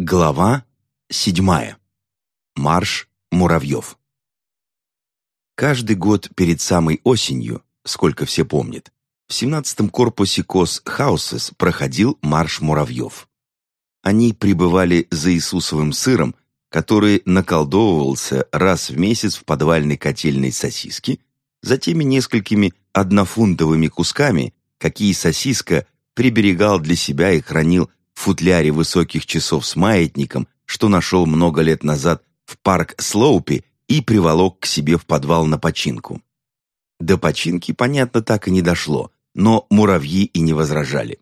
Глава седьмая. Марш муравьев. Каждый год перед самой осенью, сколько все помнят, в 17-м корпусе Кос Хаусес проходил марш муравьев. Они прибывали за Иисусовым сыром, который наколдовывался раз в месяц в подвальной котельной сосиски, за теми несколькими однофунтовыми кусками, какие сосиска приберегал для себя и хранил футляре высоких часов с маятником, что нашел много лет назад в парк Слоупи и приволок к себе в подвал на починку. До починки, понятно, так и не дошло, но муравьи и не возражали.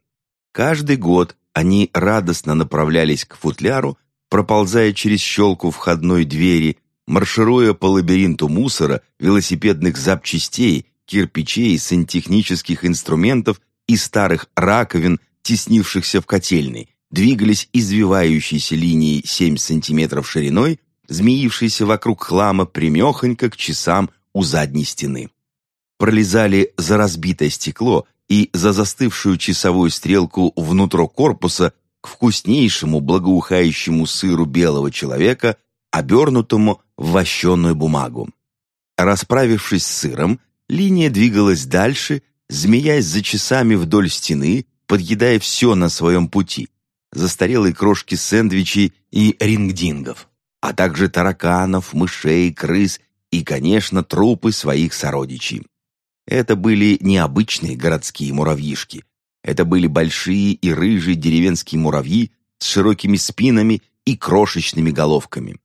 Каждый год они радостно направлялись к футляру, проползая через щелку входной двери, маршируя по лабиринту мусора, велосипедных запчастей, кирпичей, сантехнических инструментов и старых раковин теснившихся в котельной, двигались извивающейся линией 7 сантиметров шириной, змеившейся вокруг хлама примехонько к часам у задней стены. Пролезали за разбитое стекло и за застывшую часовую стрелку внутрь корпуса к вкуснейшему благоухающему сыру белого человека, обернутому в вощеную бумагу. Расправившись с сыром, линия двигалась дальше, змеясь за часами вдоль стены, подъедая все на своем пути, застарелые крошки сэндвичей и рингдингов, а также тараканов, мышей, крыс и, конечно, трупы своих сородичей. Это были необычные городские муравьишки. Это были большие и рыжие деревенские муравьи с широкими спинами и крошечными головками.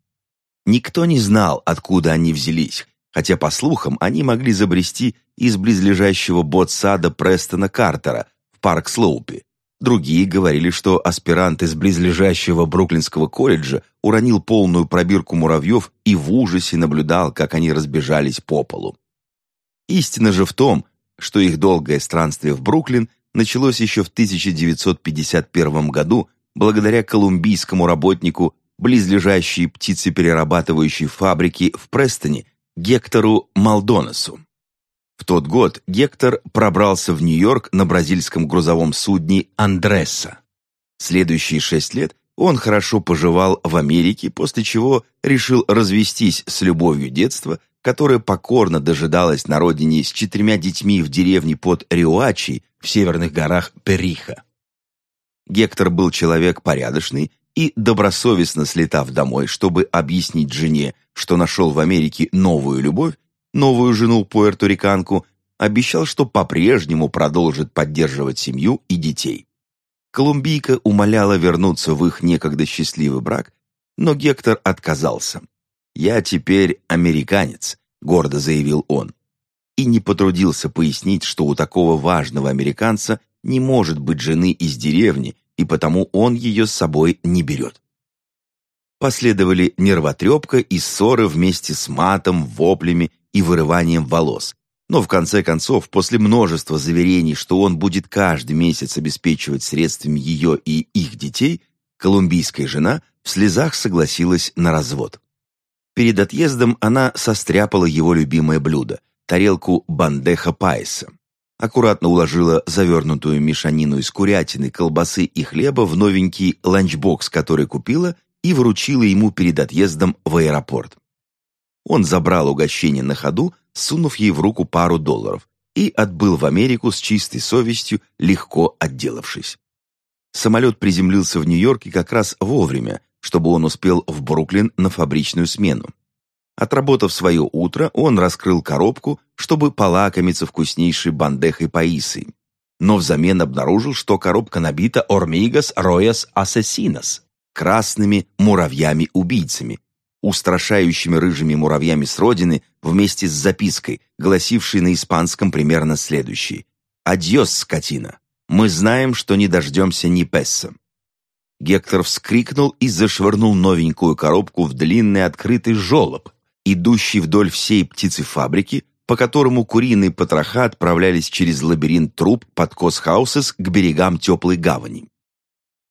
Никто не знал, откуда они взялись, хотя, по слухам, они могли забрести из близлежащего бот-сада Престона Картера, парк Слоупи. Другие говорили, что аспирант из близлежащего Бруклинского колледжа уронил полную пробирку муравьев и в ужасе наблюдал, как они разбежались по полу. Истина же в том, что их долгое странствие в Бруклин началось еще в 1951 году благодаря колумбийскому работнику близлежащей птицеперерабатывающей фабрики в Престоне Гектору Малдонесу. В тот год Гектор пробрался в Нью-Йорк на бразильском грузовом судне «Андресса». Следующие шесть лет он хорошо поживал в Америке, после чего решил развестись с любовью детства, которая покорно дожидалась на родине с четырьмя детьми в деревне под Риоачи в северных горах Периха. Гектор был человек порядочный и, добросовестно слетав домой, чтобы объяснить жене, что нашел в Америке новую любовь, новую жену пуэрториканку, обещал, что по-прежнему продолжит поддерживать семью и детей. Колумбийка умоляла вернуться в их некогда счастливый брак, но Гектор отказался. «Я теперь американец», — гордо заявил он. И не потрудился пояснить, что у такого важного американца не может быть жены из деревни, и потому он ее с собой не берет. Последовали нервотрепка и ссоры вместе с матом, воплями и вырыванием волос. Но в конце концов, после множества заверений, что он будет каждый месяц обеспечивать средствами ее и их детей, колумбийская жена в слезах согласилась на развод. Перед отъездом она состряпала его любимое блюдо – тарелку бандеха пайса. Аккуратно уложила завернутую мешанину из курятины, колбасы и хлеба в новенький ланчбокс, который купила, и вручила ему перед отъездом в аэропорт. Он забрал угощение на ходу, сунув ей в руку пару долларов, и отбыл в Америку с чистой совестью, легко отделавшись. Самолет приземлился в Нью-Йорке как раз вовремя, чтобы он успел в Бруклин на фабричную смену. Отработав свое утро, он раскрыл коробку, чтобы полакомиться вкуснейшей бандехой паисой. Но взамен обнаружил, что коробка набита «Ормигас рояс ассасинос» — красными муравьями-убийцами, устрашающими рыжими муравьями с родины вместе с запиской, гласившей на испанском примерно следующее. «Адьос, скотина! Мы знаем, что не дождемся ни песса». Гектор вскрикнул и зашвырнул новенькую коробку в длинный открытый жолоб, идущий вдоль всей птицефабрики, по которому куриные потроха отправлялись через лабиринт труб под Косхаусес к берегам теплой гавани.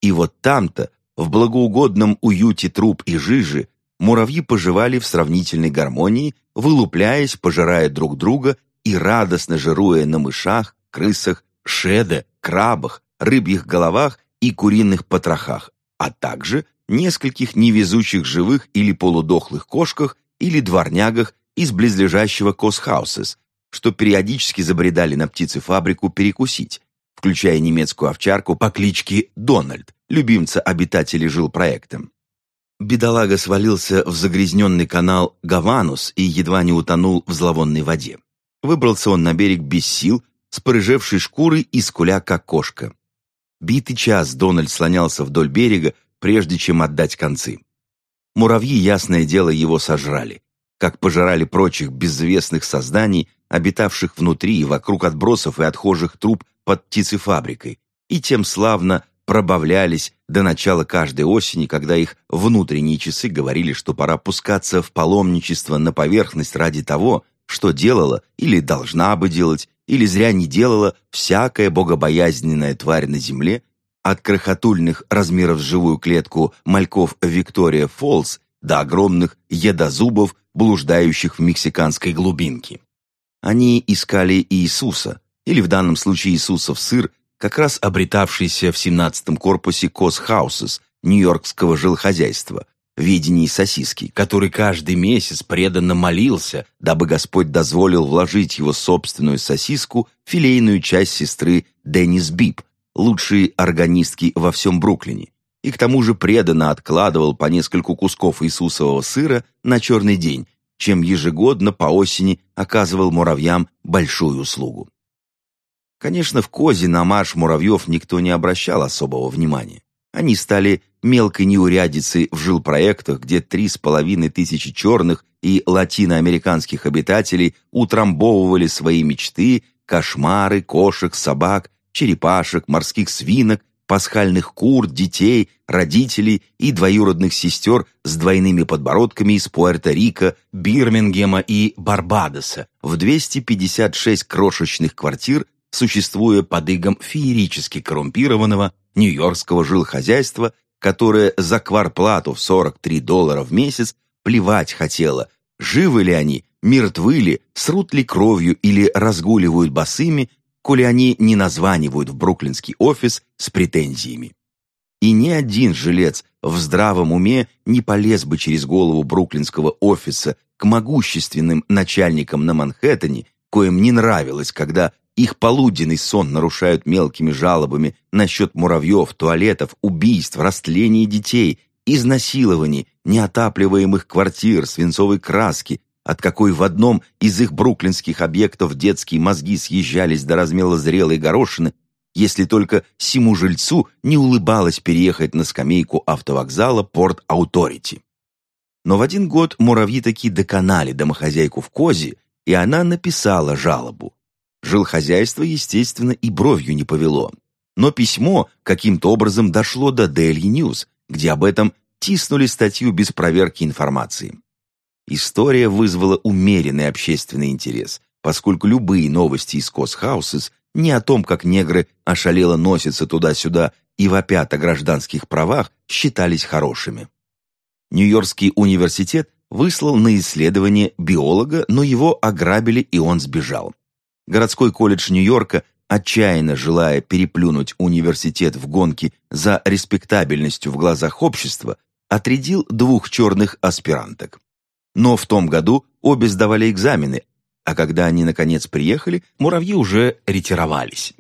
И вот там-то, в благоугодном уюте труб и жижи, муравьи поживали в сравнительной гармонии, вылупляясь, пожирая друг друга и радостно жируя на мышах, крысах, шеде, крабах, рыбьих головах и куриных потрохах, а также нескольких невезучих живых или полудохлых кошках или дворнягах из близлежащего Косхаусес, что периодически забредали на птицефабрику перекусить, включая немецкую овчарку по кличке Дональд, любимца обитателей жилпроектом. Бедолага свалился в загрязненный канал Гаванус и едва не утонул в зловонной воде. Выбрался он на берег без сил, с порыжевшей шкурой и скуля, как кошка. Битый час Дональд слонялся вдоль берега, прежде чем отдать концы. Муравьи, ясное дело, его сожрали, как пожирали прочих безвестных созданий, обитавших внутри и вокруг отбросов и отхожих труб под птицефабрикой, и тем славно пробавлялись до начала каждой осени, когда их внутренние часы говорили, что пора пускаться в паломничество на поверхность ради того, что делала или должна бы делать, или зря не делала всякая богобоязненная тварь на земле, от крохотульных размеров живую клетку мальков Виктория Фолс до огромных едозубов, блуждающих в мексиканской глубинке. Они искали Иисуса, или в данном случае Иисусов сыр, как раз обретавшийся в 17-м корпусе Косхаусес нью-йоркского жилхозяйства, в видении сосиски, который каждый месяц преданно молился, дабы Господь дозволил вложить его собственную сосиску в филейную часть сестры Деннис Бип, лучшей органистки во всем Бруклине, и к тому же преданно откладывал по нескольку кусков Иисусового сыра на черный день, чем ежегодно по осени оказывал муравьям большую услугу. Конечно, в Козе на марш муравьев никто не обращал особого внимания. Они стали мелкой неурядицей в жилпроектах, где три с половиной тысячи черных и латиноамериканских обитателей утрамбовывали свои мечты, кошмары, кошек, собак, черепашек, морских свинок, пасхальных кур, детей, родителей и двоюродных сестер с двойными подбородками из Пуэрто-Рико, Бирмингема и Барбадоса в 256 крошечных квартир существуя под игом феерически коррумпированного нью-йоркского жилхозяйства, которое за кварплату в 43 доллара в месяц плевать хотело, живы ли они, мертвы ли, срут ли кровью или разгуливают босыми, коли они не названивают в бруклинский офис с претензиями. И ни один жилец в здравом уме не полез бы через голову бруклинского офиса к могущественным начальникам на Манхэттене, коим не нравилось, когда их полуденный сон нарушают мелкими жалобами насчет муравьев, туалетов, убийств, растления детей, изнасилований, неотапливаемых квартир, свинцовой краски, от какой в одном из их бруклинских объектов детские мозги съезжались до размела зрелой горошины, если только всему жильцу не улыбалось переехать на скамейку автовокзала Порт Ауторити. Но в один год муравьи таки доконали домохозяйку в Козе, и она написала жалобу. Жилхозяйство, естественно, и бровью не повело. Но письмо каким-то образом дошло до Daily News, где об этом тиснули статью без проверки информации. История вызвала умеренный общественный интерес, поскольку любые новости из Косхаусес не о том, как негры ошалело носятся туда-сюда и вопят о гражданских правах, считались хорошими. Нью-Йоркский университет выслал на исследование биолога, но его ограбили, и он сбежал городской колледж Нью-Йорка, отчаянно желая переплюнуть университет в гонке за респектабельностью в глазах общества, отрядил двух черных аспиранток. Но в том году обе сдавали экзамены, а когда они, наконец, приехали, муравьи уже ретировались.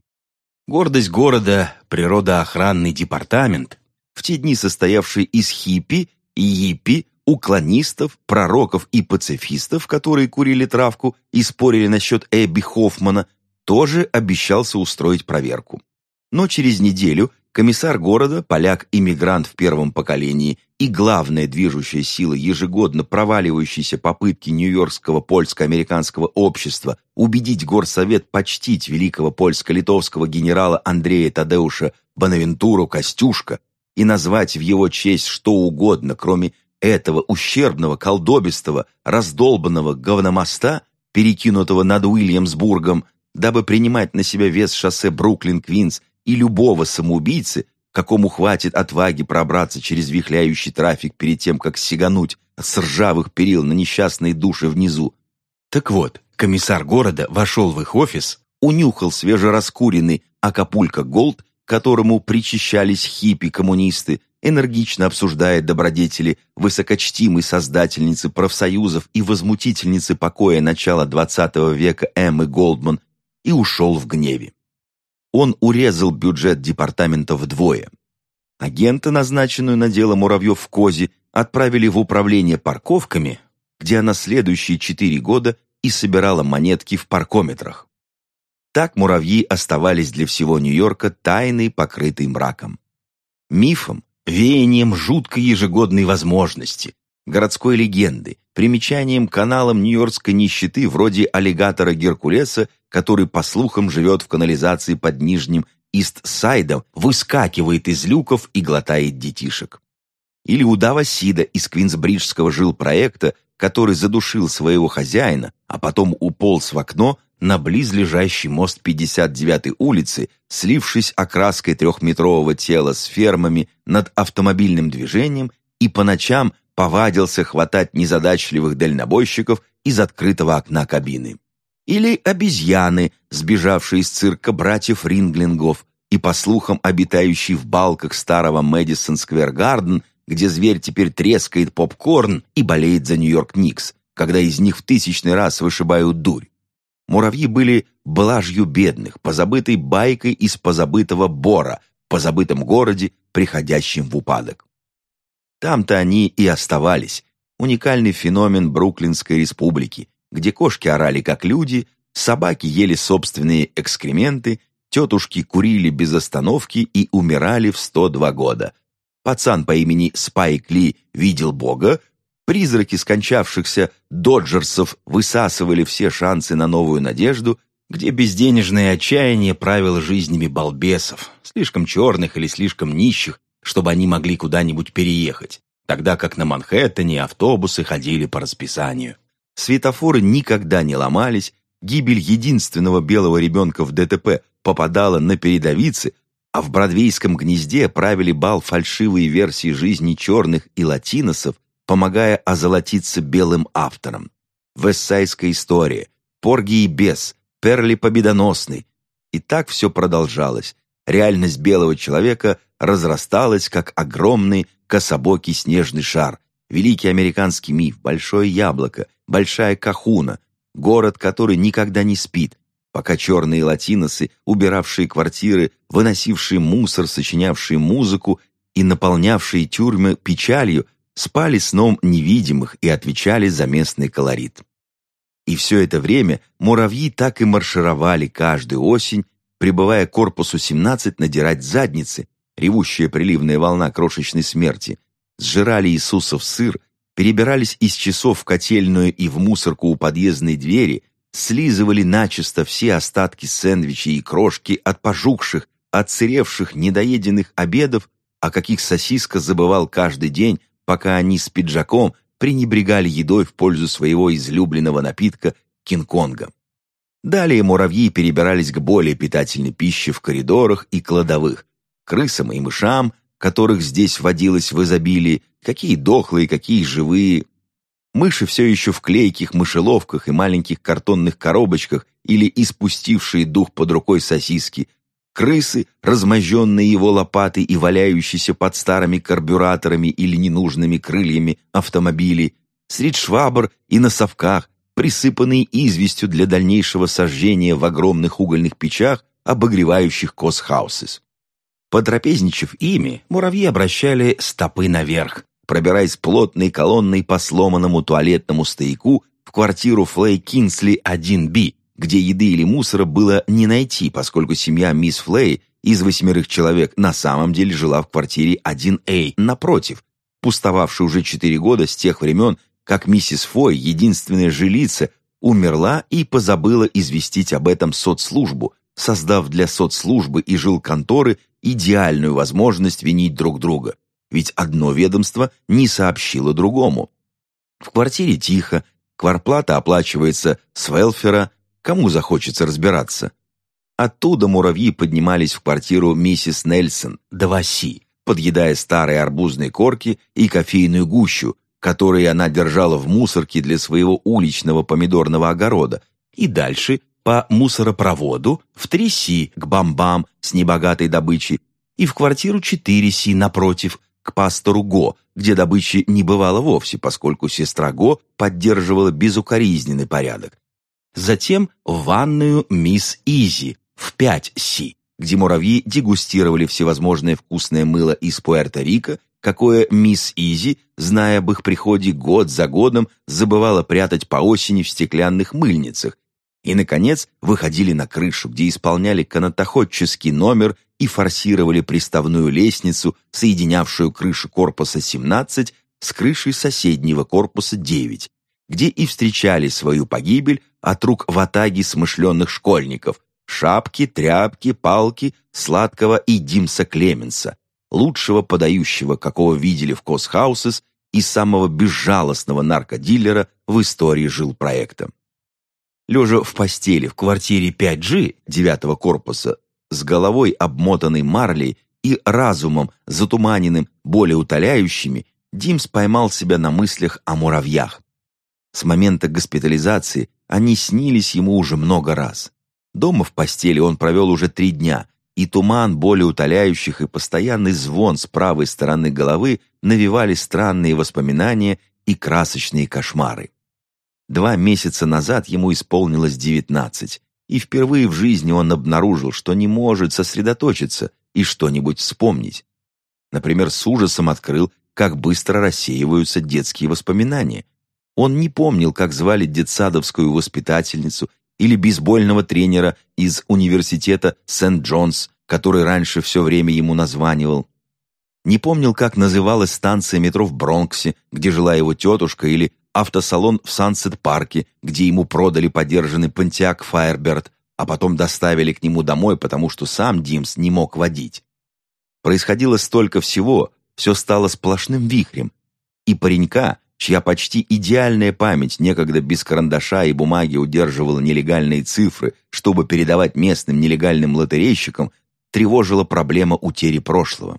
Гордость города, природоохранный департамент, в те дни состоявший из хиппи и йиппи, уклонистов, пророков и пацифистов, которые курили травку и спорили насчет Эбби Хоффмана, тоже обещался устроить проверку. Но через неделю комиссар города, поляк-иммигрант в первом поколении и главная движущая сила ежегодно проваливающейся попытки Нью-Йоркского польско-американского общества убедить горсовет почтить великого польско-литовского генерала Андрея Тадеуша Бонавентуру Костюшка и назвать в его честь что угодно, кроме этого ущербного, колдобистого, раздолбанного говномоста, перекинутого над Уильямсбургом, дабы принимать на себя вес шоссе Бруклин-Квинс и любого самоубийцы, какому хватит отваги пробраться через вихляющий трафик перед тем, как сигануть с ржавых перил на несчастные души внизу. Так вот, комиссар города вошел в их офис, унюхал свежераскуренный Акапулько Голд, которому причащались хиппи-коммунисты, энергично обсуждая добродетели высокочтимой создательницы профсоюзов и возмутительницы покоя начала XX века Эммы Голдман, и ушел в гневе. Он урезал бюджет департамента вдвое. Агента, назначенную на дело Муравьев в Козе, отправили в управление парковками, где она следующие четыре года и собирала монетки в паркометрах. Так муравьи оставались для всего Нью-Йорка тайной, покрытой мраком. Мифом, веянием жуткой ежегодной возможности, городской легенды, примечанием каналом нью-йоркской нищеты вроде аллигатора Геркулеса, который, по слухам, живет в канализации под Нижним Ист-Сайдом, выскакивает из люков и глотает детишек. Или удава Сида из Квинсбриджского жилпроекта, который задушил своего хозяина, а потом уполз в окно на близлежащий мост 59-й улицы, слившись окраской трехметрового тела с фермами над автомобильным движением и по ночам повадился хватать незадачливых дальнобойщиков из открытого окна кабины. Или обезьяны, сбежавшие из цирка братьев Ринглингов и, по слухам, обитающие в балках старого Мэдисон Сквер Гарден, где зверь теперь трескает попкорн и болеет за Нью-Йорк Никс, когда из них в тысячный раз вышибают дурь. Муравьи были блажью бедных, позабытой байкой из позабытого бора, позабытом городе, приходящим в упадок. Там-то они и оставались. Уникальный феномен Бруклинской республики, где кошки орали как люди, собаки ели собственные экскременты, тетушки курили без остановки и умирали в 102 года. Пацан по имени Спайк Ли видел Бога, призраки скончавшихся доджерсов высасывали все шансы на новую надежду, где безденежное отчаяние правило жизнями балбесов, слишком черных или слишком нищих, чтобы они могли куда-нибудь переехать, тогда как на Манхэттене автобусы ходили по расписанию. Светофоры никогда не ломались, гибель единственного белого ребенка в ДТП попадала на передовицы, а в бродвейском гнезде правили бал фальшивые версии жизни черных и латиносов, помогая озолотиться белым авторам. Вестсайская история, Порги и бес, Перли победоносный. И так все продолжалось. Реальность белого человека разрасталась, как огромный кособокий снежный шар. Великий американский миф, большое яблоко, большая кахуна, город, который никогда не спит, пока черные латиносы, убиравшие квартиры, выносившие мусор, сочинявшие музыку и наполнявшие тюрьмы печалью, спали сном невидимых и отвечали за местный колорит. И все это время муравьи так и маршировали каждую осень, прибывая к корпусу 17 надирать задницы, ревущая приливная волна крошечной смерти, сжирали Иисуса в сыр, перебирались из часов в котельную и в мусорку у подъездной двери, слизывали начисто все остатки сэндвичей и крошки от пожухших, отсыревших, недоеденных обедов, о каких сосиска забывал каждый день, пока они с пиджаком пренебрегали едой в пользу своего излюбленного напитка Кинг-Конга. Далее муравьи перебирались к более питательной пище в коридорах и кладовых, крысам и мышам, которых здесь водилось в изобилии, какие дохлые, какие живые. Мыши все еще в клейких мышеловках и маленьких картонных коробочках или испустившие дух под рукой сосиски. Крысы, размозженные его лопатой и валяющиеся под старыми карбюраторами или ненужными крыльями автомобилей. Средь швабр и на совках, присыпанные известью для дальнейшего сожжения в огромных угольных печах, обогревающих косхаусес. Потрапезничав ими, муравьи обращали стопы наверх, пробираясь плотной колонной по сломанному туалетному стояку в квартиру Флей Кинсли 1B, где еды или мусора было не найти, поскольку семья мисс Флей из восьмерых человек на самом деле жила в квартире 1А напротив, пустовавшей уже четыре года с тех времен, как миссис Фой, единственная жилица, умерла и позабыла известить об этом соцслужбу, создав для соцслужбы и жилконторы идеальную возможность винить друг друга, ведь одно ведомство не сообщило другому. В квартире тихо, кварплата оплачивается с велфера, кому захочется разбираться. Оттуда муравьи поднимались в квартиру миссис Нельсон, Даваси, подъедая старые арбузные корки и кофейную гущу, которые она держала в мусорке для своего уличного помидорного огорода, и дальше по мусоропроводу в 3Си к бамбам с небогатой добычей и в квартиру 4Си напротив, к пастору Го, где добычи не бывало вовсе, поскольку сестра Го поддерживала безукоризненный порядок. Затем в ванную мисс Изи в 5 Си, где муравьи дегустировали всевозможное вкусное мыло из Пуэрто-Рико, какое мисс Изи, зная об их приходе год за годом, забывала прятать по осени в стеклянных мыльницах, и, наконец, выходили на крышу, где исполняли канатоходческий номер и форсировали приставную лестницу, соединявшую крышу корпуса 17 с крышей соседнего корпуса 9, где и встречали свою погибель от рук ватаги смышленных школьников, шапки, тряпки, палки, сладкого и Димса Клеменса, лучшего подающего, какого видели в Косхаусес, и самого безжалостного наркодилера в истории жилпроекта. Лежа в постели в квартире 5G девятого корпуса, с головой обмотанной марлей и разумом, затуманенным более утоляющими, Димс поймал себя на мыслях о муравьях. С момента госпитализации они снились ему уже много раз. Дома в постели он провел уже три дня, и туман более утоляющих и постоянный звон с правой стороны головы навевали странные воспоминания и красочные кошмары. Два месяца назад ему исполнилось девятнадцать, и впервые в жизни он обнаружил, что не может сосредоточиться и что-нибудь вспомнить. Например, с ужасом открыл, как быстро рассеиваются детские воспоминания. Он не помнил, как звали детсадовскую воспитательницу или бейсбольного тренера из университета Сент-Джонс, который раньше все время ему названивал. Не помнил, как называлась станция метро в Бронксе, где жила его тетушка, или автосалон в Сансет-парке, где ему продали подержанный Pontiac Firebird, а потом доставили к нему домой, потому что сам Димс не мог водить. Происходило столько всего, все стало сплошным вихрем. И паренька, чья почти идеальная память некогда без карандаша и бумаги удерживала нелегальные цифры, чтобы передавать местным нелегальным лотерейщикам, тревожила проблема утери прошлого.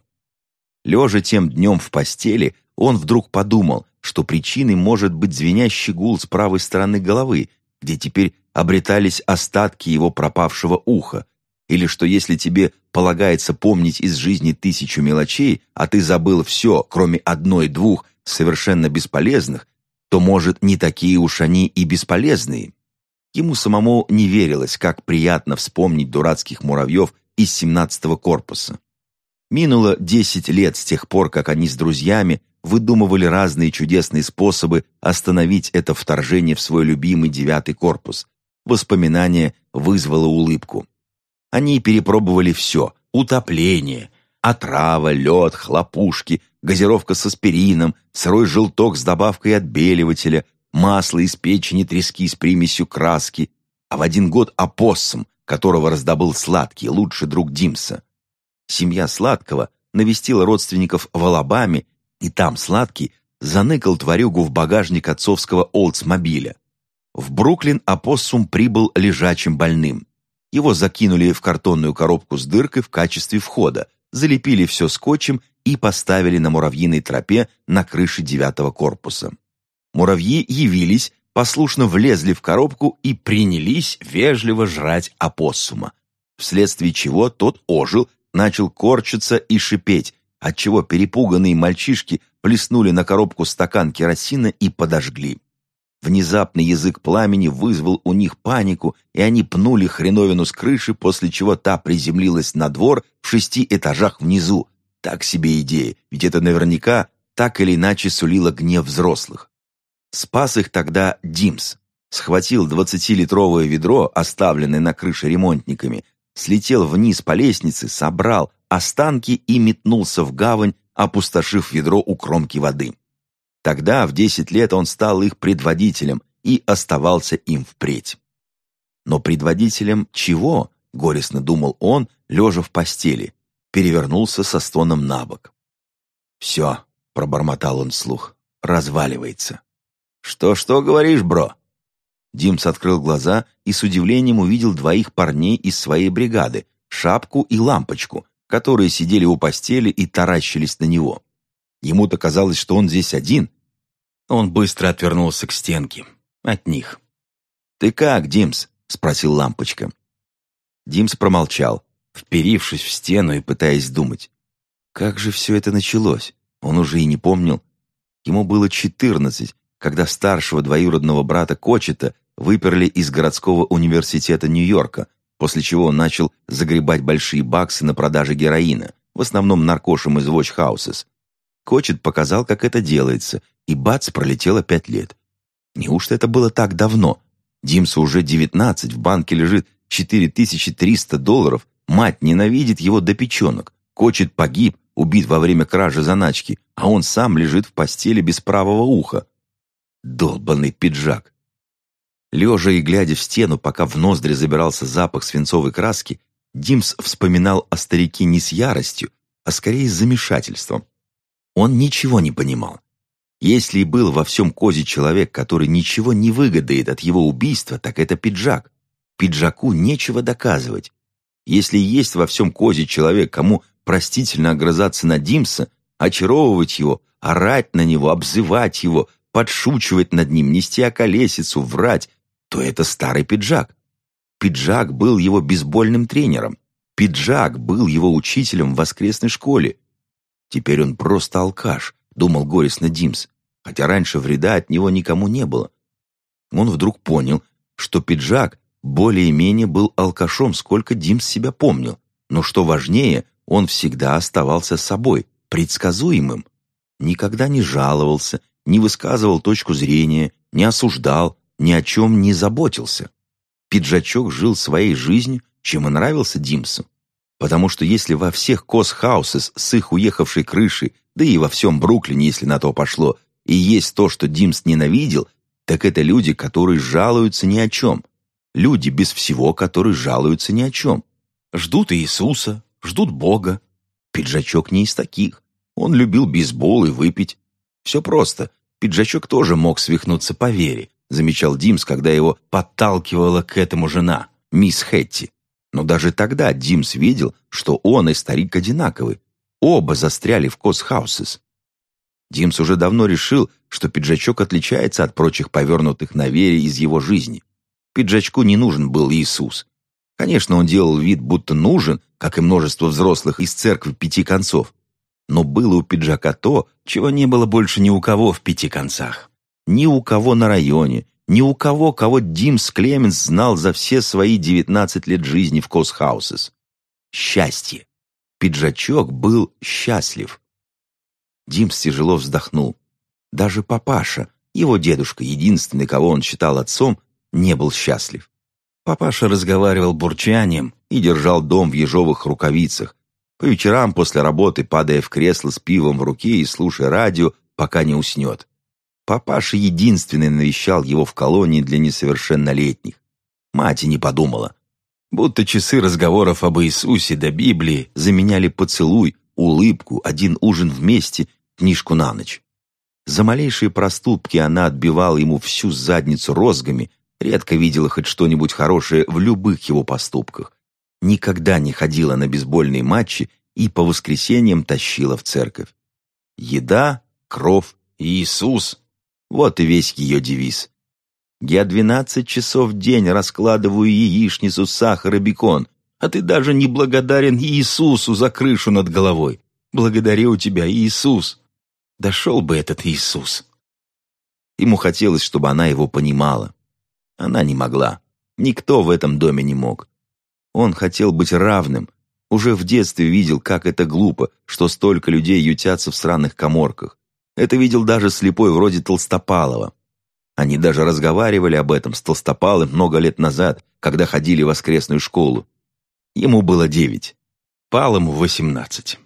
Лежа тем днем в постели, он вдруг подумал, что причиной может быть звенящий гул с правой стороны головы, где теперь обретались остатки его пропавшего уха, или что если тебе полагается помнить из жизни тысячу мелочей, а ты забыл все, кроме одной-двух, совершенно бесполезных, то, может, не такие уж они и бесполезные. Ему самому не верилось, как приятно вспомнить дурацких муравьев из семнадцатого корпуса. Минуло десять лет с тех пор, как они с друзьями выдумывали разные чудесные способы остановить это вторжение в свой любимый девятый корпус. Воспоминание вызвало улыбку. Они перепробовали все – утопление, отрава, лед, хлопушки, газировка с аспирином, сырой желток с добавкой отбеливателя, масло из печени трески с примесью краски, а в один год опоссум, которого раздобыл сладкий, лучший друг Димса. Семья Сладкого навестила родственников в Алабаме и там сладкий заныкал тварюгу в багажник отцовского Олдсмобиля. В Бруклин опоссум прибыл лежачим больным. Его закинули в картонную коробку с дыркой в качестве входа, залепили все скотчем и поставили на муравьиной тропе на крыше девятого корпуса. Муравьи явились, послушно влезли в коробку и принялись вежливо жрать опоссума, вследствие чего тот ожил, начал корчиться и шипеть, отчего перепуганные мальчишки плеснули на коробку стакан керосина и подожгли. Внезапный язык пламени вызвал у них панику, и они пнули хреновину с крыши, после чего та приземлилась на двор в шести этажах внизу. Так себе идея, ведь это наверняка так или иначе сулило гнев взрослых. Спас их тогда Димс. Схватил двадцатилитровое ведро, оставленное на крыше ремонтниками, слетел вниз по лестнице, собрал, останки и метнулся в гавань, опустошив ведро у кромки воды. Тогда, в десять лет, он стал их предводителем и оставался им впредь. Но предводителем чего, горестно думал он, лежа в постели, перевернулся со стоном на бок. «Все», — пробормотал он вслух, — «разваливается». «Что-что говоришь, бро?» Димс открыл глаза и с удивлением увидел двоих парней из своей бригады, шапку и лампочку, которые сидели у постели и таращились на него. Ему-то казалось, что он здесь один. Он быстро отвернулся к стенке. От них. «Ты как, Димс?» — спросил лампочка. Димс промолчал, вперившись в стену и пытаясь думать. Как же все это началось? Он уже и не помнил. Ему было четырнадцать, когда старшего двоюродного брата Кочета выперли из городского университета Нью-Йорка, после чего он начал загребать большие баксы на продаже героина, в основном наркошем из Watch Houses. Кочет показал, как это делается, и бац, пролетело пять лет. Неужто это было так давно? Димсу уже девятнадцать, в банке лежит четыре тысячи триста долларов, мать ненавидит его до печенок. Кочет погиб, убит во время кражи заначки, а он сам лежит в постели без правого уха. Долбанный пиджак. Лежа и глядя в стену, пока в ноздри забирался запах свинцовой краски, Димс вспоминал о старике не с яростью, а скорее с замешательством. Он ничего не понимал. Если и был во всем козе человек, который ничего не выгодает от его убийства, так это пиджак. Пиджаку нечего доказывать. Если есть во всем козе человек, кому простительно огрызаться на Димса, очаровывать его, орать на него, обзывать его, подшучивать над ним, нести околесицу, врать, то это старый пиджак. Пиджак был его бейсбольным тренером. Пиджак был его учителем в воскресной школе. Теперь он просто алкаш, думал горестно Димс, хотя раньше вреда от него никому не было. Он вдруг понял, что пиджак более-менее был алкашом, сколько Димс себя помнил. Но что важнее, он всегда оставался собой, предсказуемым. Никогда не жаловался, не высказывал точку зрения, не осуждал, ни о чем не заботился. Пиджачок жил своей жизнью, чем и нравился Димсу. Потому что если во всех Косхаусес с их уехавшей крышей, да и во всем Бруклине, если на то пошло, и есть то, что Димс ненавидел, так это люди, которые жалуются ни о чем. Люди без всего, которые жалуются ни о чем. Ждут Иисуса, ждут Бога. Пиджачок не из таких. Он любил бейсбол и выпить. Все просто. Пиджачок тоже мог свихнуться по вере, замечал Димс, когда его подталкивала к этому жена, мисс Хэтти. Но даже тогда Димс видел, что он и старик одинаковы. Оба застряли в Косхаусес. Димс уже давно решил, что пиджачок отличается от прочих повернутых на вере из его жизни. Пиджачку не нужен был Иисус. Конечно, он делал вид, будто нужен, как и множество взрослых из церкви пяти концов. Но было у пиджака то, чего не было больше ни у кого в пяти концах. Ни у кого на районе, ни у кого, кого Димс Клеменс знал за все свои 19 лет жизни в Косхаусес. Счастье. Пиджачок был счастлив. Димс тяжело вздохнул. Даже папаша, его дедушка, единственный, кого он считал отцом, не был счастлив. Папаша разговаривал бурчанием и держал дом в ежовых рукавицах, по вечерам после работы падая в кресло с пивом в руке и слушая радио, пока не уснет. Папаша единственный навещал его в колонии для несовершеннолетних. Мать и не подумала. Будто часы разговоров об Иисусе до Библии заменяли поцелуй, улыбку, один ужин вместе, книжку на ночь. За малейшие проступки она отбивала ему всю задницу розгами, редко видела хоть что-нибудь хорошее в любых его поступках. Никогда не ходила на бейсбольные матчи и по воскресеньям тащила в церковь. Еда, кров Иисус вот и весь ее девиз. Я двенадцать часов в день раскладываю яичницу, сахар и бекон, а ты даже не благодарен Иисусу за крышу над головой. Благодарю тебя, Иисус. Дошел бы этот Иисус. Ему хотелось, чтобы она его понимала. Она не могла. Никто в этом доме не мог. Он хотел быть равным. Уже в детстве видел, как это глупо, что столько людей ютятся в сраных коморках. Это видел даже слепой вроде Толстопалова. Они даже разговаривали об этом с Толстопалым много лет назад, когда ходили в воскресную школу. Ему было девять, Палому восемнадцать.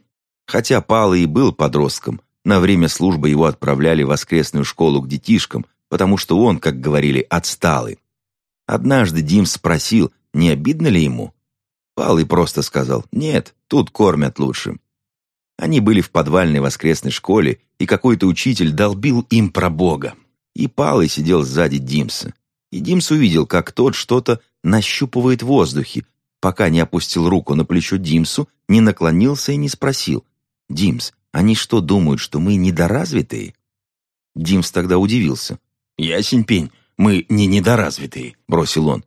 Хотя Пала и был подростком, на время службы его отправляли в воскресную школу к детишкам, потому что он, как говорили, отсталый. Однажды Дим спросил, не обидно ли ему. Палый просто сказал, нет, тут кормят лучше. Они были в подвальной воскресной школе, и какой-то учитель долбил им про Бога. И Палый сидел сзади Димса. И Димс увидел, как тот что-то нащупывает в воздухе, пока не опустил руку на плечо Димсу, не наклонился и не спросил. «Димс, они что, думают, что мы недоразвитые?» Димс тогда удивился. «Ясень пень, мы не недоразвитые», — бросил он.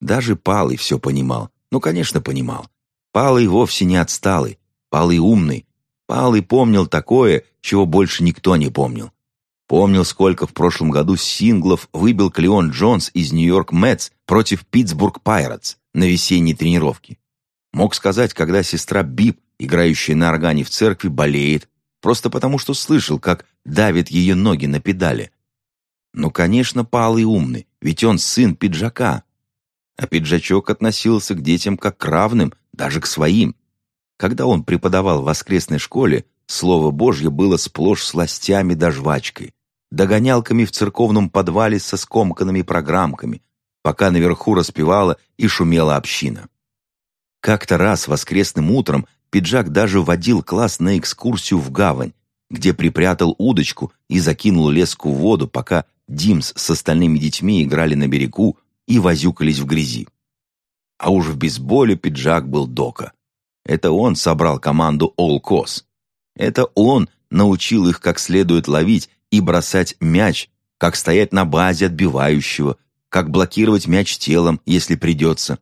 Даже Палый все понимал. Ну, конечно, понимал. Палый вовсе не отсталый. Палый умный, Палый помнил такое, чего больше никто не помнил. Помнил, сколько в прошлом году синглов выбил Клеон Джонс из Нью-Йорк Мэтс против Питтсбург Пайратс на весенней тренировке. Мог сказать, когда сестра Бип, играющая на органе в церкви, болеет, просто потому что слышал, как давит ее ноги на педали. Ну, конечно, Палый умный, ведь он сын пиджака. А пиджачок относился к детям как к равным, даже к своим. Когда он преподавал в воскресной школе, Слово Божье было сплошь сластями да жвачкой, догонялками в церковном подвале со скомканными программками, пока наверху распевала и шумела община. Как-то раз воскресным утром пиджак даже водил класс на экскурсию в гавань, где припрятал удочку и закинул леску в воду, пока Димс с остальными детьми играли на берегу и возюкались в грязи. А уж в бейсболе пиджак был дока. Это он собрал команду All Cos. Это он научил их как следует ловить и бросать мяч, как стоять на базе отбивающего, как блокировать мяч телом, если придется.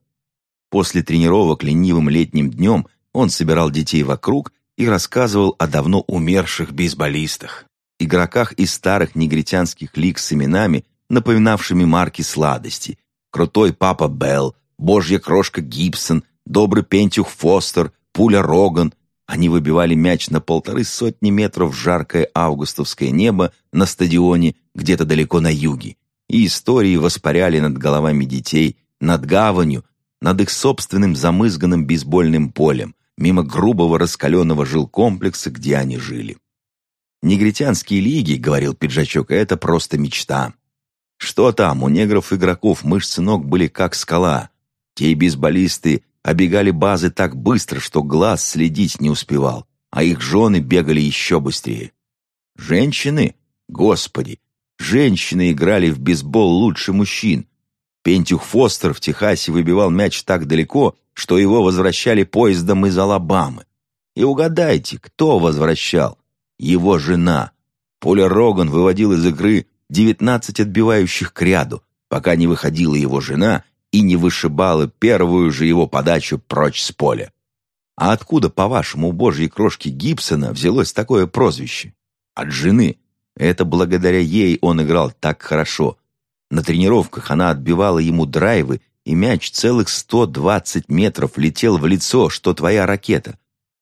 После тренировок ленивым летним днем он собирал детей вокруг и рассказывал о давно умерших бейсболистах, игроках из старых негритянских лиг с именами, напоминавшими марки сладости, крутой папа Белл, божья крошка Гибсон, добрый пентюх Фостер, пуля Роган, они выбивали мяч на полторы сотни метров в жаркое августовское небо на стадионе где-то далеко на юге, и истории воспаряли над головами детей, над гаванью, над их собственным замызганным бейсбольным полем, мимо грубого раскаленного жилкомплекса, где они жили. «Негритянские лиги, — говорил пиджачок, — это просто мечта. Что там, у негров-игроков мышцы ног были как скала. Те бейсболисты обегали базы так быстро, что глаз следить не успевал, а их жены бегали еще быстрее. Женщины? Господи! Женщины играли в бейсбол лучше мужчин. Пентюх Фостер в Техасе выбивал мяч так далеко, что его возвращали поездом из Алабамы. И угадайте, кто возвращал? Его жена. Поля Роган выводил из игры 19 отбивающих к ряду, пока не выходила его жена и не вышибала первую же его подачу прочь с поля. А откуда, по-вашему, у божьей крошки Гибсона взялось такое прозвище? От жены. Это благодаря ей он играл так хорошо. На тренировках она отбивала ему драйвы, и мяч целых 120 метров летел в лицо, что твоя ракета.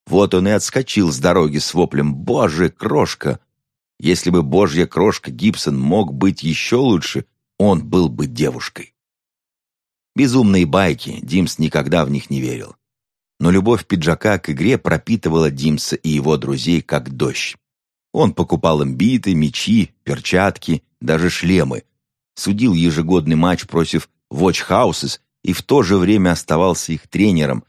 Вот он и отскочил с дороги с воплем «Боже, крошка!». Если бы божья крошка Гибсон мог быть еще лучше, он был бы девушкой. Безумные байки, Димс никогда в них не верил. Но любовь пиджака к игре пропитывала Димса и его друзей как дождь. Он покупал им биты, мечи, перчатки, даже шлемы. Судил ежегодный матч против Watch Houses и в то же время оставался их тренером,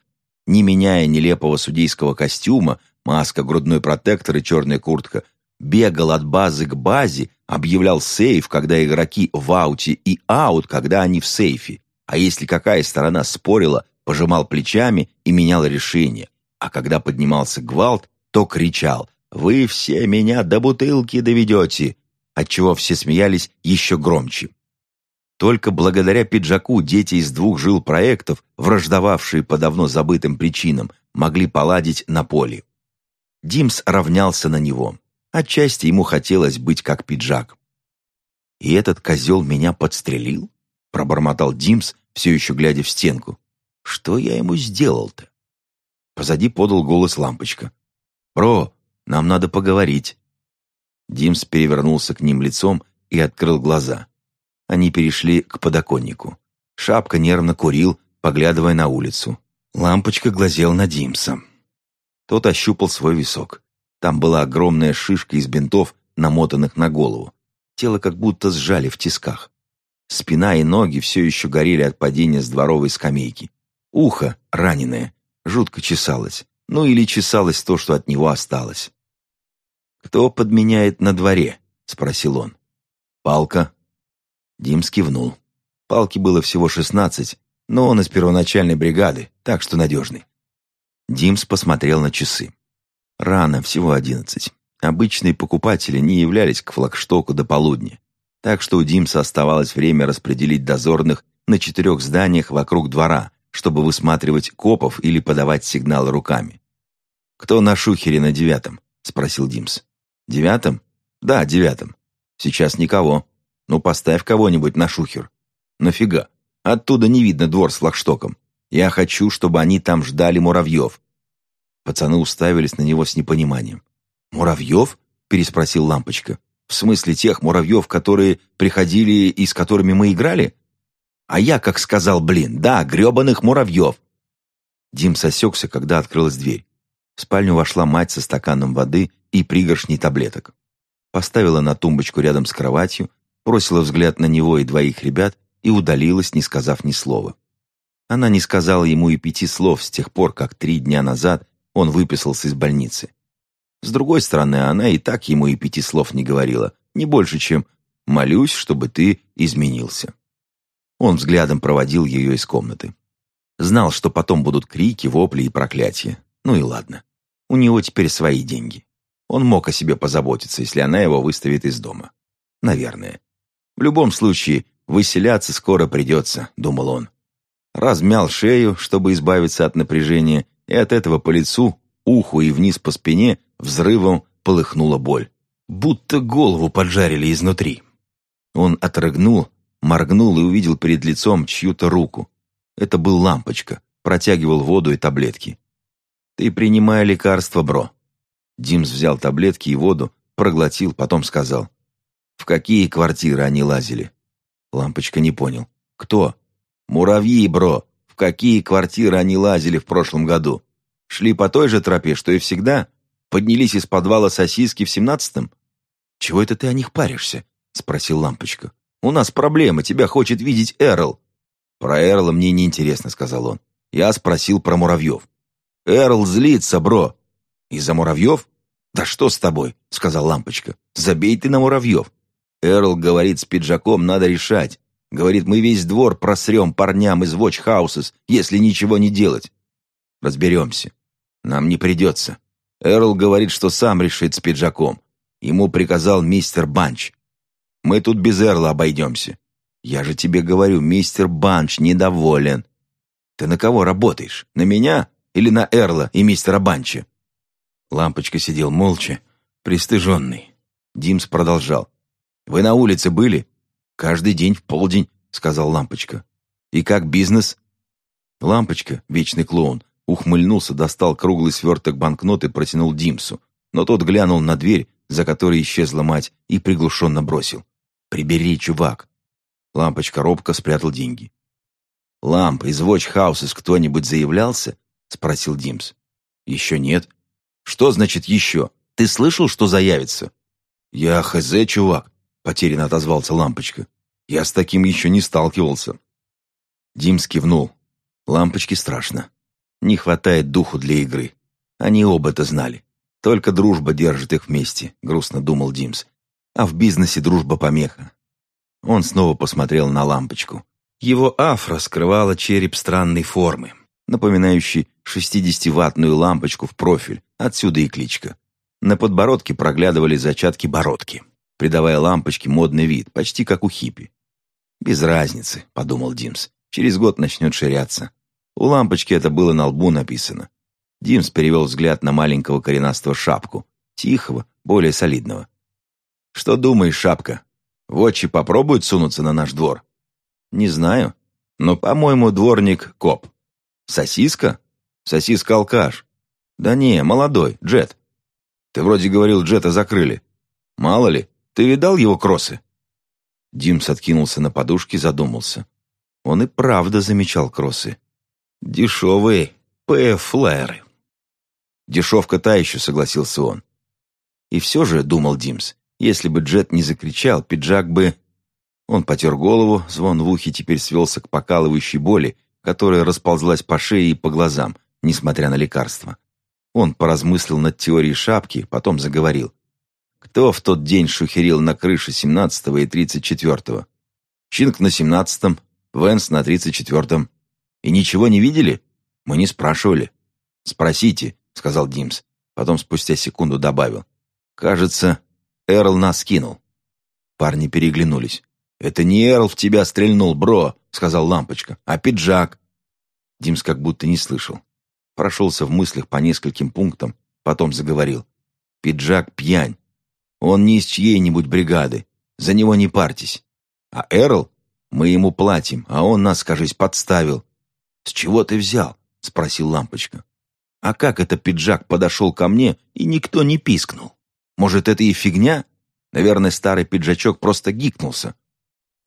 не меняя нелепого судейского костюма, маска, грудной протектор и черная куртка, бегал от базы к базе, объявлял сейф, когда игроки в ауте и аут, когда они в сейфе а если какая сторона спорила, пожимал плечами и менял решение, а когда поднимался гвалт, то кричал «Вы все меня до бутылки доведете!», отчего все смеялись еще громче. Только благодаря пиджаку дети из двух жил проектов, враждовавшие по давно забытым причинам, могли поладить на поле. Димс равнялся на него. Отчасти ему хотелось быть как пиджак. «И этот козел меня подстрелил?» — пробормотал Димс, все еще глядя в стенку. «Что я ему сделал-то?» Позади подал голос лампочка. «Бро, нам надо поговорить». Димс перевернулся к ним лицом и открыл глаза. Они перешли к подоконнику. Шапка нервно курил, поглядывая на улицу. Лампочка глазел на Димса. Тот ощупал свой висок. Там была огромная шишка из бинтов, намотанных на голову. Тело как будто сжали в тисках. Спина и ноги все еще горели от падения с дворовой скамейки. Ухо, раненое, жутко чесалось. Ну или чесалось то, что от него осталось. «Кто подменяет на дворе?» — спросил он. «Палка». Дим скивнул. Палке было всего шестнадцать, но он из первоначальной бригады, так что надежный. Димс посмотрел на часы. Рано, всего одиннадцать. Обычные покупатели не являлись к флагштоку до полудня так что у Димса оставалось время распределить дозорных на четырех зданиях вокруг двора, чтобы высматривать копов или подавать сигналы руками. «Кто на шухере на девятом?» — спросил Димс. «Девятом?» «Да, девятом. Сейчас никого. Ну, поставь кого-нибудь на шухер». «Нафига? Оттуда не видно двор с флагштоком. Я хочу, чтобы они там ждали муравьев». Пацаны уставились на него с непониманием. «Муравьев?» — переспросил Лампочка. «В смысле тех муравьев, которые приходили и с которыми мы играли?» «А я как сказал, блин, да, гребаных муравьев!» Дим сосекся, когда открылась дверь. В спальню вошла мать со стаканом воды и пригоршней таблеток. Поставила на тумбочку рядом с кроватью, бросила взгляд на него и двоих ребят и удалилась, не сказав ни слова. Она не сказала ему и пяти слов с тех пор, как три дня назад он выписался из больницы. С другой стороны, она и так ему и пяти слов не говорила, не больше, чем «молюсь, чтобы ты изменился». Он взглядом проводил ее из комнаты. Знал, что потом будут крики, вопли и проклятия. Ну и ладно. У него теперь свои деньги. Он мог о себе позаботиться, если она его выставит из дома. Наверное. В любом случае, выселяться скоро придется, думал он. Размял шею, чтобы избавиться от напряжения, и от этого по лицу, уху и вниз по спине взрывом полыхнула боль. Будто голову поджарили изнутри. Он отрыгнул, моргнул и увидел перед лицом чью-то руку. Это был лампочка, протягивал воду и таблетки. «Ты принимай лекарство, бро». Димс взял таблетки и воду, проглотил, потом сказал. «В какие квартиры они лазили?» Лампочка не понял. «Кто?» «Муравьи, бро. В какие квартиры они лазили в прошлом году? Шли по той же тропе, что и всегда? Поднялись из подвала сосиски в семнадцатом?» «Чего это ты о них паришься?» — спросил Лампочка. «У нас проблемы, тебя хочет видеть Эрл». «Про Эрла мне не интересно», — сказал он. «Я спросил про муравьев». «Эрл злится, бро». «Из-за муравьев?» «Да что с тобой?» — сказал Лампочка. «Забей ты на муравьев». Эрл говорит, с пиджаком надо решать. Говорит, мы весь двор просрем парням из Watch Houses, если ничего не делать. Разберемся. Нам не придется. Эрл говорит, что сам решит с пиджаком. Ему приказал мистер Банч. Мы тут без Эрла обойдемся. «Я же тебе говорю, мистер Банч недоволен». «Ты на кого работаешь? На меня или на Эрла и мистера Банча?» Лампочка сидел молча, пристыженный. Димс продолжал. «Вы на улице были?» «Каждый день в полдень», — сказал Лампочка. «И как бизнес?» Лампочка, вечный клоун, ухмыльнулся, достал круглый сверток банкнот и протянул Димсу. Но тот глянул на дверь, за которой исчезла мать, и приглушенно бросил. «Прибери, чувак, Лампочка робко спрятал деньги. «Ламп, из Watch кто-нибудь заявлялся?» — спросил Димс. «Еще нет». «Что значит «еще»? Ты слышал, что заявится?» «Я хз, чувак», — потерянно отозвался Лампочка. «Я с таким еще не сталкивался». Димс кивнул. Лампочке страшно. Не хватает духу для игры. Они оба это знали. Только дружба держит их вместе, грустно думал Димс. А в бизнесе дружба помеха. Он снова посмотрел на лампочку. Его афро скрывала череп странной формы, напоминающий шестидесятиваттную лампочку в профиль, отсюда и кличка. На подбородке проглядывали зачатки бородки, придавая лампочке модный вид, почти как у хиппи. «Без разницы», — подумал Димс, — «через год начнет ширяться». У лампочки это было на лбу написано. Димс перевел взгляд на маленького коренастого шапку, тихого, более солидного. «Что думаешь, шапка?» Вотчи попробуют сунуться на наш двор? Не знаю. Но, по-моему, дворник коп. Сосиска? Сосиска-алкаш. Да не, молодой, Джет. Ты вроде говорил, Джета закрыли. Мало ли, ты видал его кроссы? Димс откинулся на подушке, задумался. Он и правда замечал кроссы. Дешевые ПФ-флайеры. Дешевка та еще, согласился он. И все же, думал Димс, если бы Джет не закричал, пиджак бы... Он потер голову, звон в ухе теперь свелся к покалывающей боли, которая расползлась по шее и по глазам, несмотря на лекарства. Он поразмыслил над теорией шапки, потом заговорил. Кто в тот день шухерил на крыше 17-го и 34-го? Чинг на 17-м, Венс на 34-м. И ничего не видели? Мы не спрашивали. «Спросите», — сказал Димс. Потом спустя секунду добавил. «Кажется, Эрл нас кинул». Парни переглянулись. «Это не Эрл в тебя стрельнул, бро», — сказал Лампочка, — «а пиджак». Димс как будто не слышал. Прошелся в мыслях по нескольким пунктам, потом заговорил. «Пиджак пьянь. Он не из чьей-нибудь бригады. За него не парьтесь. А Эрл? Мы ему платим, а он нас, кажись, подставил». «С чего ты взял?» — спросил Лампочка. «А как это пиджак подошел ко мне, и никто не пискнул? Может, это и фигня? Наверное, старый пиджачок просто гикнулся.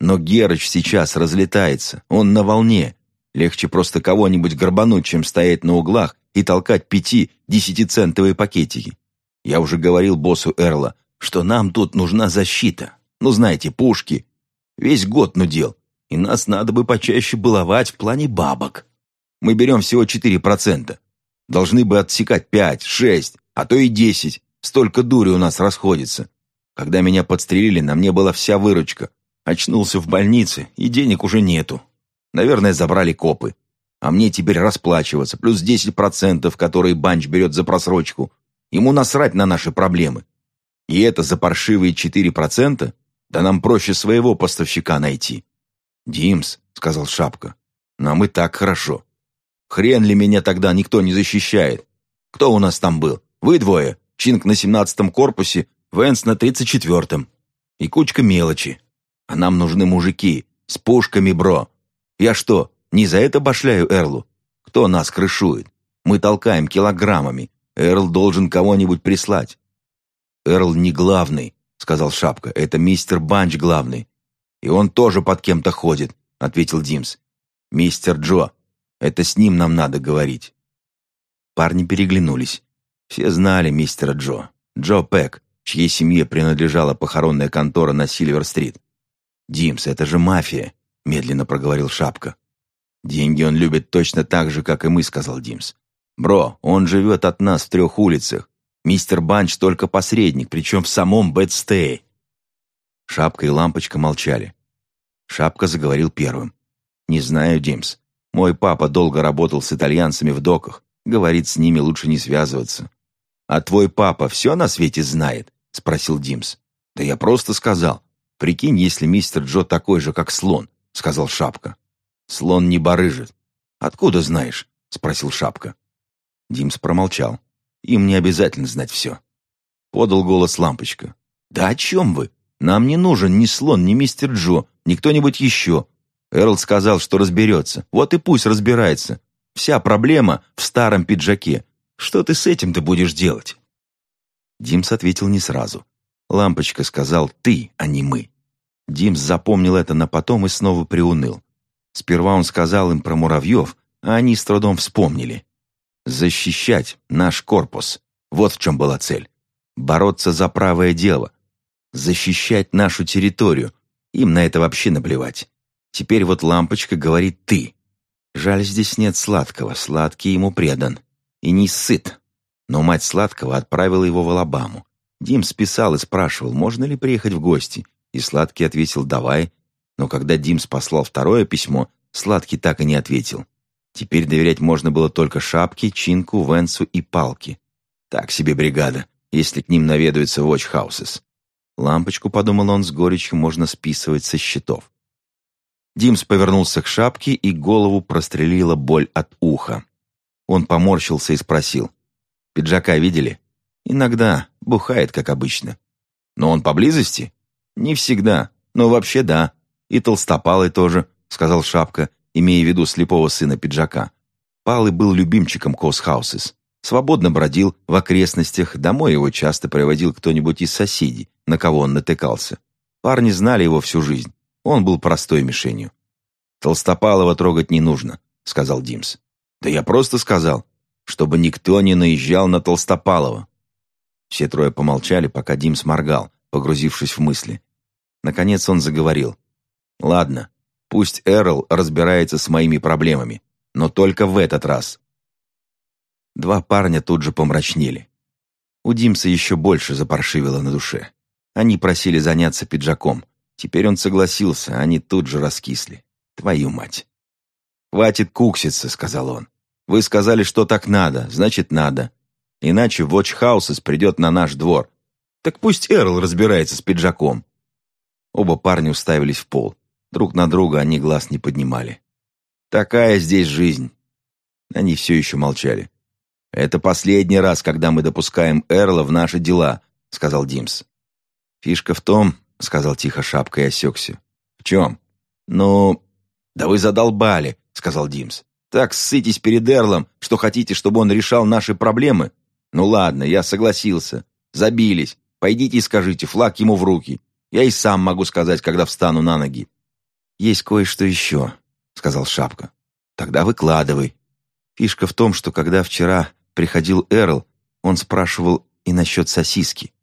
Но Герыч сейчас разлетается, он на волне. Легче просто кого-нибудь горбануть, чем стоять на углах и толкать пяти-десятицентовые пакетики. Я уже говорил боссу Эрла, что нам тут нужна защита. Ну, знаете, пушки. Весь год нудел. И нас надо бы почаще баловать в плане бабок. Мы берем всего 4%. Должны бы отсекать 5, 6, а то и 10. Столько дури у нас расходится. Когда меня подстрелили, на мне была вся выручка. Очнулся в больнице, и денег уже нету. Наверное, забрали копы. А мне теперь расплачиваться, плюс 10%, которые Банч берет за просрочку. Ему насрать на наши проблемы. И это за паршивые 4%? Да нам проще своего поставщика найти. «Димс», — сказал Шапка, — «нам и так хорошо. Хрен ли меня тогда никто не защищает? Кто у нас там был? Вы двое, Чинг на семнадцатом корпусе, Венс на тридцать четвертом. И кучка мелочи. А нам нужны мужики. С пушками, бро. Я что, не за это башляю Эрлу? Кто нас крышует? Мы толкаем килограммами. Эрл должен кого-нибудь прислать. Эрл не главный, сказал Шапка. Это мистер Банч главный. И он тоже под кем-то ходит, ответил Димс. Мистер Джо. Это с ним нам надо говорить. Парни переглянулись. Все знали мистера Джо. Джо Пэк, чьей семье принадлежала похоронная контора на Сильвер-стрит. «Димс, это же мафия», — медленно проговорил Шапка. «Деньги он любит точно так же, как и мы», — сказал Димс. «Бро, он живет от нас в трех улицах. Мистер Банч только посредник, причем в самом Бэтстее». Шапка и Лампочка молчали. Шапка заговорил первым. «Не знаю, Димс. Мой папа долго работал с итальянцами в доках. Говорит, с ними лучше не связываться». «А твой папа все на свете знает?» — спросил Димс. «Да я просто сказал. «Прикинь, если мистер Джо такой же, как слон», — сказал Шапка. «Слон не барыжит». «Откуда знаешь?» — спросил Шапка. Димс промолчал. «Им не обязательно знать все». Подал голос Лампочка. «Да о чем вы? Нам не нужен ни слон, ни мистер Джо, ни кто-нибудь еще. Эрл сказал, что разберется. Вот и пусть разбирается. Вся проблема в старом пиджаке. Что ты с этим-то будешь делать?» Димс ответил не сразу. Лампочка сказал «ты», а не «мы». Димс запомнил это на потом и снова приуныл. Сперва он сказал им про муравьев, а они с трудом вспомнили. Защищать наш корпус. Вот в чем была цель. Бороться за правое дело. Защищать нашу территорию. Им на это вообще наплевать. Теперь вот лампочка говорит «ты». Жаль, здесь нет сладкого, сладкий ему предан. И не сыт. Но мать сладкого отправила его в Алабаму. Дим списал и спрашивал, можно ли приехать в гости, и Сладкий ответил «давай», но когда Димс послал второе письмо, Сладкий так и не ответил. Теперь доверять можно было только Шапке, Чинку, Венсу и Палке. Так себе бригада, если к ним наведаются Watch Houses. Лампочку, подумал он, с горечью можно списывать со счетов. Димс повернулся к Шапке, и голову прострелила боль от уха. Он поморщился и спросил. «Пиджака видели?» Иногда бухает, как обычно. Но он поблизости? Не всегда, но вообще да. И толстопалый тоже, сказал Шапка, имея в виду слепого сына пиджака. Палый был любимчиком Косхаусес. Свободно бродил в окрестностях, домой его часто приводил кто-нибудь из соседей, на кого он натыкался. Парни знали его всю жизнь. Он был простой мишенью. «Толстопалова трогать не нужно», — сказал Димс. «Да я просто сказал, чтобы никто не наезжал на Толстопалова. Все трое помолчали, пока Дим сморгал, погрузившись в мысли. Наконец он заговорил. «Ладно, пусть Эрл разбирается с моими проблемами, но только в этот раз». Два парня тут же помрачнели. У Димса еще больше запаршивило на душе. Они просили заняться пиджаком. Теперь он согласился, они тут же раскисли. Твою мать. «Хватит кукситься», — сказал он. «Вы сказали, что так надо, значит, надо. Иначе Watch Houses придет на наш двор. Так пусть Эрл разбирается с пиджаком». Оба парня уставились в пол. Друг на друга они глаз не поднимали. «Такая здесь жизнь». Они все еще молчали. «Это последний раз, когда мы допускаем Эрла в наши дела», — сказал Димс. «Фишка в том», — сказал тихо Шапка и осекся. «В чем?» «Ну, да вы задолбали», — сказал Димс. «Так ссытесь перед Эрлом, что хотите, чтобы он решал наши проблемы? Ну ладно, я согласился. Забились. Пойдите и скажите, флаг ему в руки. Я и сам могу сказать, когда встану на ноги». «Есть кое-что еще», — сказал Шапка. «Тогда выкладывай». Фишка в том, что когда вчера приходил Эрл, он спрашивал и насчет сосиски.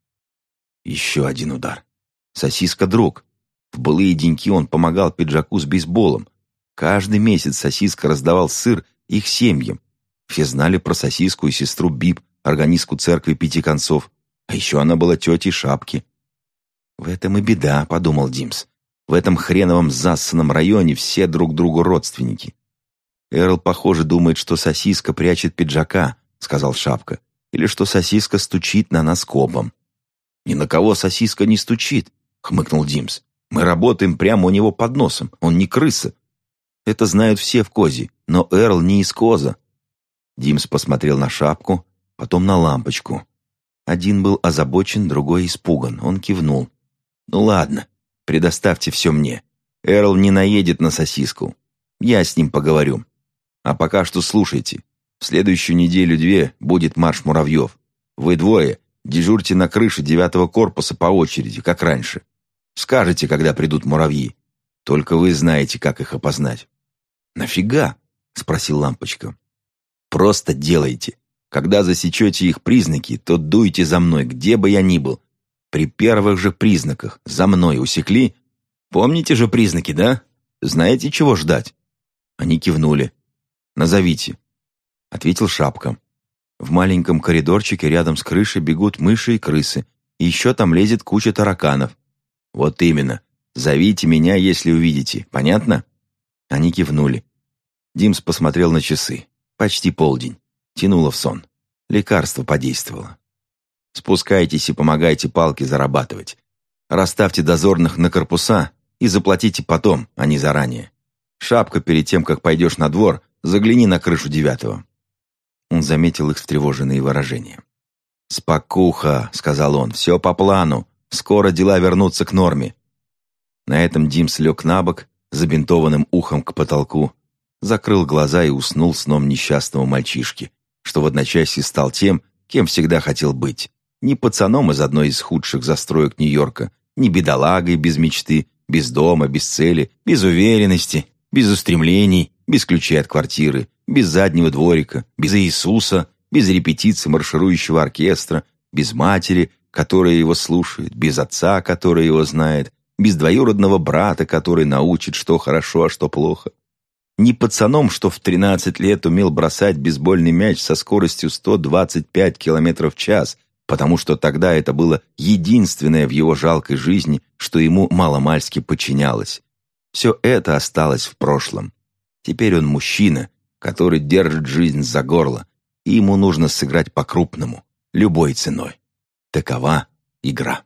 Еще один удар. Сосиска — друг. В былые деньки он помогал пиджаку с бейсболом. Каждый месяц сосиска раздавал сыр их семьям. Все знали про сосиску и сестру Биб, органистку церкви пяти концов. А еще она была тетей Шапки. «В этом и беда», — подумал Димс. «В этом хреновом зассанном районе все друг другу родственники». «Эрл, похоже, думает, что сосиска прячет пиджака», — сказал Шапка. «Или что сосиска стучит на нас копом». «Ни на кого сосиска не стучит», — хмыкнул Димс. «Мы работаем прямо у него под носом. Он не крыса». «Это знают все в Козе, но Эрл не из Коза». Димс посмотрел на шапку, потом на лампочку. Один был озабочен, другой испуган. Он кивнул. «Ну ладно, предоставьте все мне. Эрл не наедет на сосиску. Я с ним поговорю. А пока что слушайте. В следующую неделю-две будет марш муравьев. Вы двое дежурьте на крыше девятого корпуса по очереди, как раньше. Скажете, когда придут муравьи. Только вы знаете, как их опознать». «Нафига?» — спросил Лампочка. «Просто делайте. Когда засечете их признаки, то дуйте за мной, где бы я ни был. При первых же признаках за мной усекли. Помните же признаки, да? Знаете, чего ждать?» Они кивнули. «Назовите», — ответил Шапка. В маленьком коридорчике рядом с крышей бегут мыши и крысы, и еще там лезет куча тараканов. «Вот именно. Зовите меня, если увидите. Понятно?» Они кивнули. Димс посмотрел на часы. Почти полдень. Тянуло в сон. Лекарство подействовало. «Спускайтесь и помогайте палки зарабатывать. Расставьте дозорных на корпуса и заплатите потом, а не заранее. Шапка перед тем, как пойдешь на двор, Загляни на крышу девятого». Он заметил их встревоженные выражения. «Спокуха», — сказал он, — «все по плану. Скоро дела вернутся к норме». На этом Димс лег на бок, забинтованным ухом к потолку, закрыл глаза и уснул сном несчастного мальчишки, что в одночасье стал тем, кем всегда хотел быть. Не пацаном из одной из худших застроек Нью-Йорка, не бедолагой без мечты, без дома, без цели, без уверенности, без устремлений, без ключей от квартиры, без заднего дворика, без Иисуса, без репетиции марширующего оркестра, без матери, которая его слушает, без отца, который его знает, без двоюродного брата, который научит, что хорошо, а что плохо. Не пацаном, что в 13 лет умел бросать бейсбольный мяч со скоростью 125 км в час, потому что тогда это было единственное в его жалкой жизни, что ему маломальски подчинялось. Все это осталось в прошлом. Теперь он мужчина, который держит жизнь за горло, и ему нужно сыграть по-крупному, любой ценой. Такова игра.